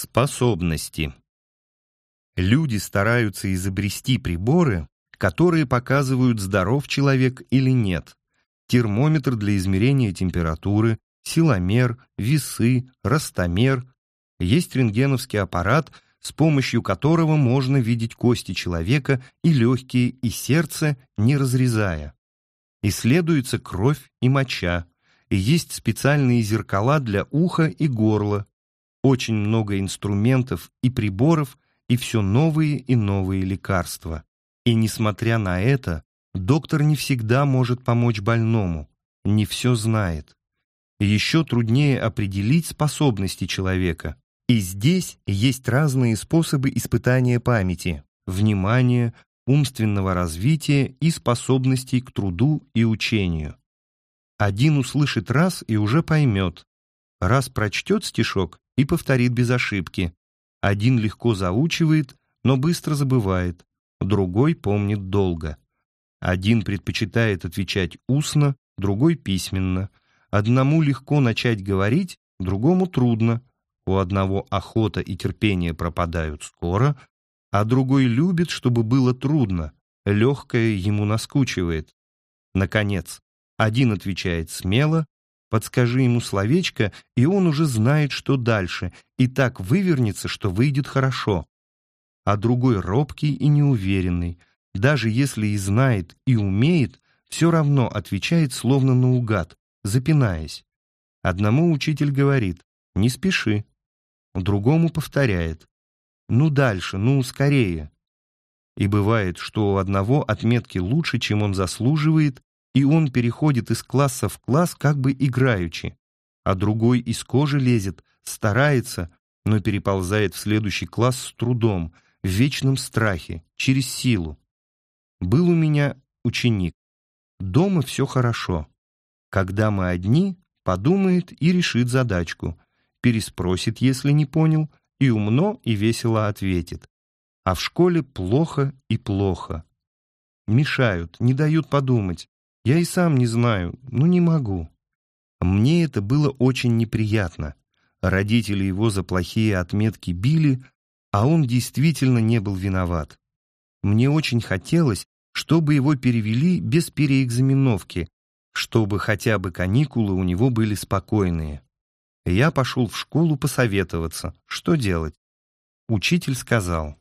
Способности. Люди стараются изобрести приборы, которые показывают, здоров человек или нет. Термометр для измерения температуры, силомер, весы, ростомер. Есть рентгеновский аппарат, с помощью которого можно видеть кости человека и легкие, и сердце, не разрезая. Исследуется кровь и моча, и есть специальные зеркала для уха и горла, очень много инструментов и приборов, и все новые и новые лекарства. И несмотря на это, доктор не всегда может помочь больному, не все знает. Еще труднее определить способности человека. И здесь есть разные способы испытания памяти, внимания, умственного развития и способностей к труду и учению. Один услышит раз и уже поймет. Раз прочтет стишок и повторит без ошибки. Один легко заучивает, но быстро забывает, другой помнит долго. Один предпочитает отвечать устно, другой письменно. Одному легко начать говорить, другому трудно. У одного охота и терпение пропадают скоро, а другой любит, чтобы было трудно, легкое ему наскучивает. Наконец, один отвечает смело, Подскажи ему словечко, и он уже знает, что дальше, и так вывернется, что выйдет хорошо. А другой робкий и неуверенный, даже если и знает, и умеет, все равно отвечает словно наугад, запинаясь. Одному учитель говорит «не спеши», другому повторяет «ну дальше, ну скорее». И бывает, что у одного отметки лучше, чем он заслуживает, и он переходит из класса в класс как бы играючи, а другой из кожи лезет, старается, но переползает в следующий класс с трудом, в вечном страхе, через силу. Был у меня ученик. Дома все хорошо. Когда мы одни, подумает и решит задачку, переспросит, если не понял, и умно и весело ответит. А в школе плохо и плохо. Мешают, не дают подумать, я и сам не знаю, но не могу. Мне это было очень неприятно. Родители его за плохие отметки били, а он действительно не был виноват. Мне очень хотелось, чтобы его перевели без переэкзаменовки, чтобы хотя бы каникулы у него были спокойные. Я пошел в школу посоветоваться, что делать. Учитель сказал,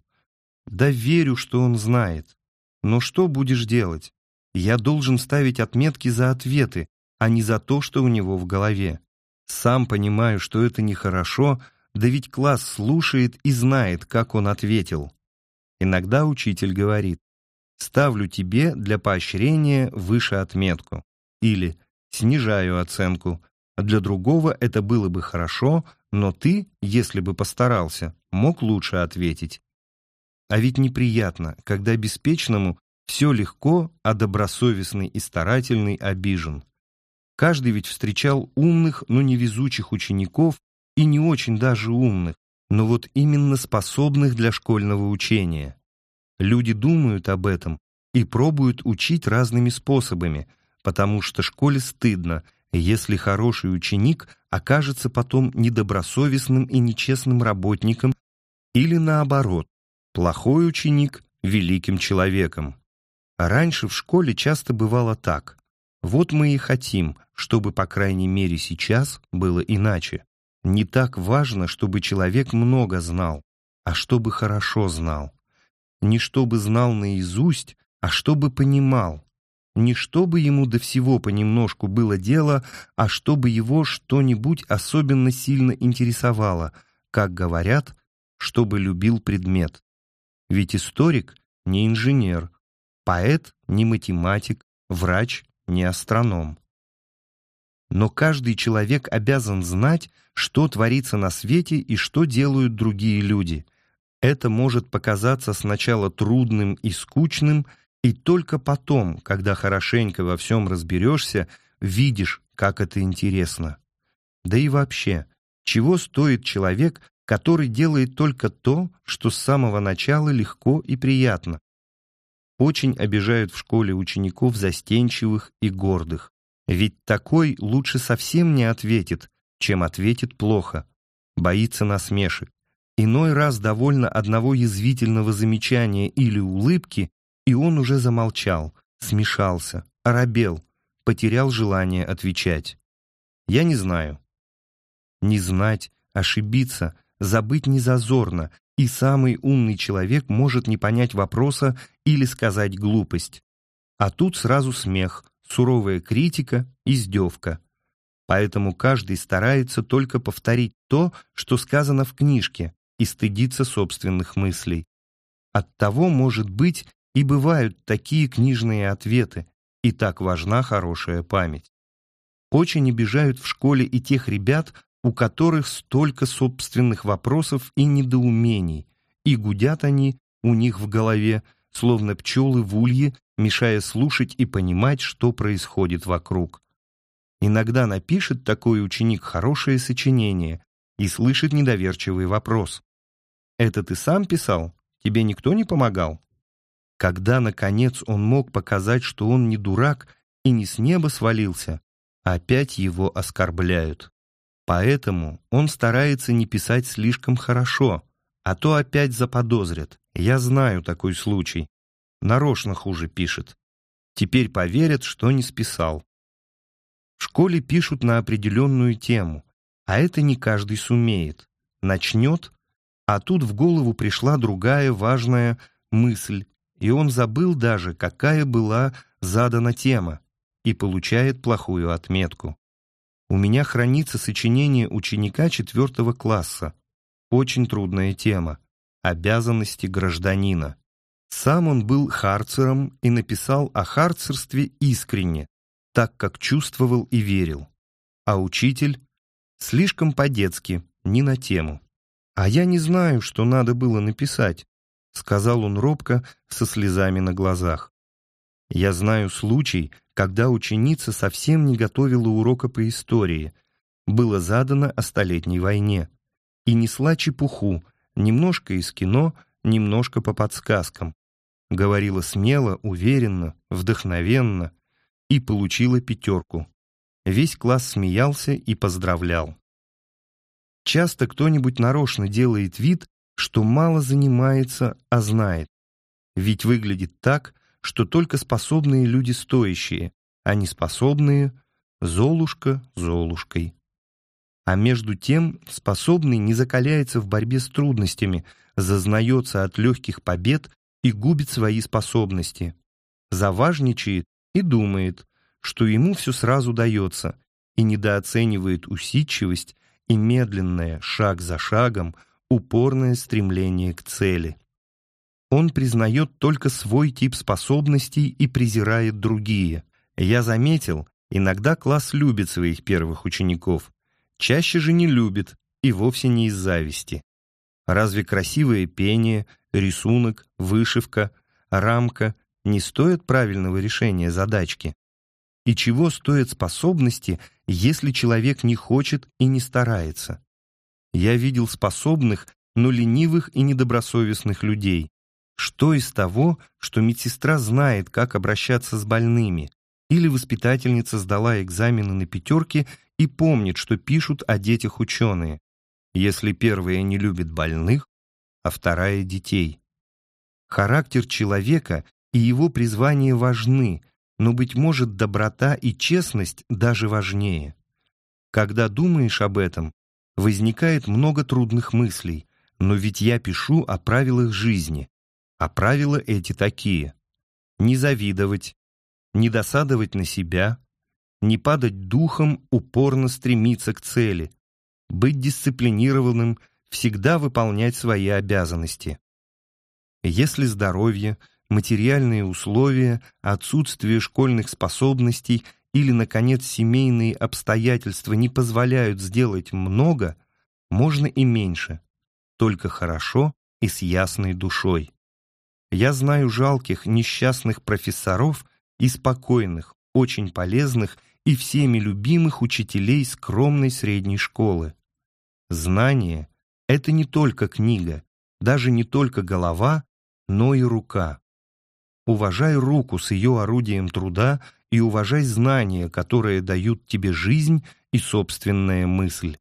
«Да верю, что он знает. Но что будешь делать? Я должен ставить отметки за ответы, а не за то, что у него в голове. Сам понимаю, что это нехорошо, да ведь класс слушает и знает, как он ответил. Иногда учитель говорит, ставлю тебе для поощрения выше отметку. Или снижаю оценку. Для другого это было бы хорошо, но ты, если бы постарался, мог лучше ответить. А ведь неприятно, когда беспечному все легко, а добросовестный и старательный обижен. Каждый ведь встречал умных, но невезучих учеников и не очень даже умных, но вот именно способных для школьного учения. Люди думают об этом и пробуют учить разными способами, потому что школе стыдно, если хороший ученик окажется потом недобросовестным и нечестным работником или наоборот, плохой ученик – великим человеком. А раньше в школе часто бывало так. Вот мы и хотим, чтобы, по крайней мере, сейчас было иначе. Не так важно, чтобы человек много знал, а чтобы хорошо знал. Не чтобы знал наизусть, а чтобы понимал. Не чтобы ему до всего понемножку было дело, а чтобы его что-нибудь особенно сильно интересовало, как говорят, чтобы любил предмет. Ведь историк не инженер, Поэт не математик, врач не астроном. Но каждый человек обязан знать, что творится на свете и что делают другие люди. Это может показаться сначала трудным и скучным, и только потом, когда хорошенько во всем разберешься, видишь, как это интересно. Да и вообще, чего стоит человек, который делает только то, что с самого начала легко и приятно, очень обижают в школе учеников застенчивых и гордых. Ведь такой лучше совсем не ответит, чем ответит плохо, боится насмешек. Иной раз довольно одного язвительного замечания или улыбки, и он уже замолчал, смешался, оробел, потерял желание отвечать. Я не знаю. Не знать, ошибиться, забыть незазорно, и самый умный человек может не понять вопроса или сказать глупость. А тут сразу смех, суровая критика, издевка. Поэтому каждый старается только повторить то, что сказано в книжке, и стыдиться собственных мыслей. Оттого, может быть, и бывают такие книжные ответы, и так важна хорошая память. Очень обижают в школе и тех ребят, у которых столько собственных вопросов и недоумений, и гудят они у них в голове, словно пчелы в улье, мешая слушать и понимать, что происходит вокруг. Иногда напишет такой ученик хорошее сочинение и слышит недоверчивый вопрос. Это ты сам писал? Тебе никто не помогал? Когда, наконец, он мог показать, что он не дурак и не с неба свалился, опять его оскорбляют. Поэтому он старается не писать слишком хорошо, а то опять заподозрят. Я знаю такой случай. Нарочно хуже пишет. Теперь поверят, что не списал. В школе пишут на определенную тему, а это не каждый сумеет. Начнет а тут в голову пришла другая важная мысль, и он забыл даже, какая была задана тема, и получает плохую отметку. У меня хранится сочинение ученика четвертого класса. Очень трудная тема. Обязанности гражданина. Сам он был харцером и написал о харцерстве искренне, так как чувствовал и верил. А учитель слишком по-детски, не на тему. «А я не знаю, что надо было написать», — сказал он робко со слезами на глазах. «Я знаю случай, когда ученица совсем не готовила урока по истории. Было задано о Столетней войне. И несла чепуху, немножко из кино, немножко по подсказкам. Говорила смело, уверенно, вдохновенно и получила пятерку. Весь класс смеялся и поздравлял. Часто кто-нибудь нарочно делает вид, что мало занимается, а знает. Ведь выглядит так, что только способные люди стоящие, а неспособные — Золушка Золушкой. А между тем способный не закаляется в борьбе с трудностями, зазнается от легких побед и губит свои способности. Заважничает и думает, что ему все сразу дается, и недооценивает усидчивость и медленное, шаг за шагом, упорное стремление к цели. Он признает только свой тип способностей и презирает другие. Я заметил, иногда класс любит своих первых учеников, чаще же не любит, и вовсе не из зависти. Разве красивое пение, рисунок, вышивка, рамка не стоят правильного решения задачки? И чего стоят способности, если человек не хочет и не старается? Я видел способных, но ленивых и недобросовестных людей. Что из того, что медсестра знает, как обращаться с больными, или воспитательница сдала экзамены на пятерки и помнит, что пишут о детях ученые, если первая не любит больных, а вторая — детей. Характер человека и его призвание важны, но, быть может, доброта и честность даже важнее. Когда думаешь об этом, возникает много трудных мыслей, но ведь я пишу о правилах жизни, а правила эти такие. Не завидовать, не досадовать на себя, не падать духом, упорно стремиться к цели, быть дисциплинированным, всегда выполнять свои обязанности. Если здоровье – материальные условия, отсутствие школьных способностей или, наконец, семейные обстоятельства не позволяют сделать много, можно и меньше, только хорошо и с ясной душой. Я знаю жалких, несчастных профессоров и спокойных, очень полезных и всеми любимых учителей скромной средней школы. Знание — это не только книга, даже не только голова, но и рука. Уважай руку с ее орудием труда и уважай знания, которые дают тебе жизнь и собственная мысль.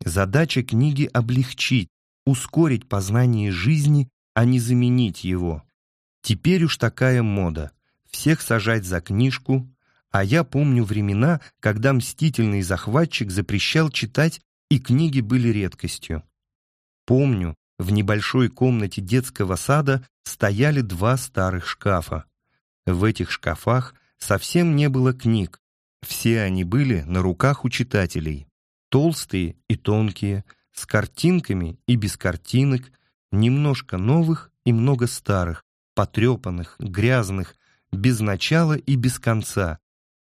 Задача книги — облегчить, ускорить познание жизни, а не заменить его. Теперь уж такая мода — всех сажать за книжку, а я помню времена, когда мстительный захватчик запрещал читать, и книги были редкостью. Помню, в небольшой комнате детского сада стояли два старых шкафа. В этих шкафах совсем не было книг, все они были на руках у читателей. Толстые и тонкие, с картинками и без картинок, немножко новых и много старых, потрепанных, грязных, без начала и без конца.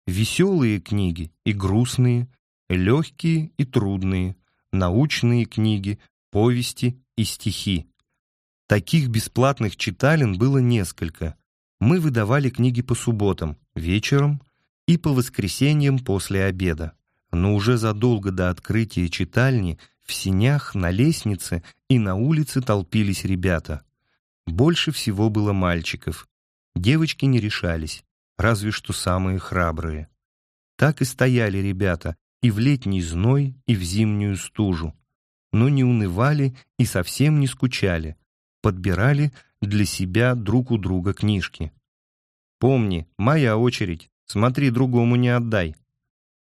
Веселые книги и грустные, легкие и трудные, научные книги, повести и стихи. Таких бесплатных читален было несколько. Мы выдавали книги по субботам, вечером и по воскресеньям после обеда. Но уже задолго до открытия читальни в синях, на лестнице и на улице толпились ребята. Больше всего было мальчиков. Девочки не решались, разве что самые храбрые. Так и стояли ребята и в летний зной, и в зимнюю стужу. Но не унывали и совсем не скучали, подбирали для себя друг у друга книжки. «Помни, моя очередь, смотри, другому не отдай».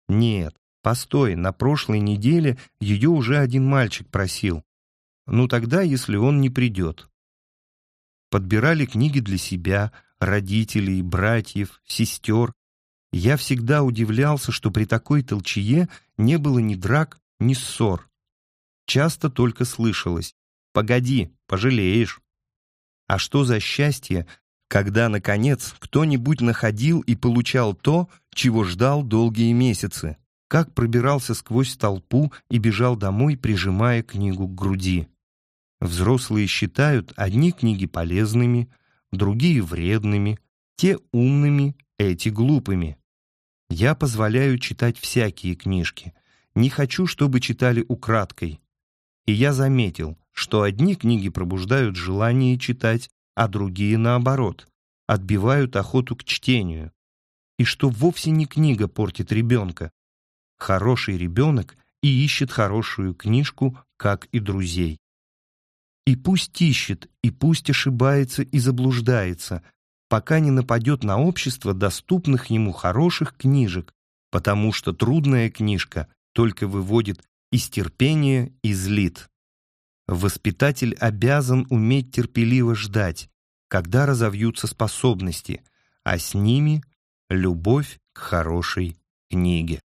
«Нет, Постой, на прошлой неделе ее уже один мальчик просил. Ну тогда, если он не придет. Подбирали книги для себя, родителей, братьев, сестер. Я всегда удивлялся, что при такой толчее не было ни драк, ни ссор. Часто только слышалось «Погоди, пожалеешь». А что за счастье, когда, наконец, кто-нибудь находил и получал то, чего ждал долгие месяцы как пробирался сквозь толпу и бежал домой, прижимая книгу к груди. Взрослые считают одни книги полезными, другие вредными, те умными, эти глупыми. Я позволяю читать всякие книжки, не хочу, чтобы читали украдкой. И я заметил, что одни книги пробуждают желание читать, а другие, наоборот, отбивают охоту к чтению. И что вовсе не книга портит ребенка, хороший ребенок и ищет хорошую книжку, как и друзей. И пусть ищет, и пусть ошибается и заблуждается, пока не нападет на общество доступных ему хороших книжек, потому что трудная книжка только выводит из терпения и злит. Воспитатель обязан уметь терпеливо ждать, когда разовьются способности, а с ними — любовь к хорошей книге.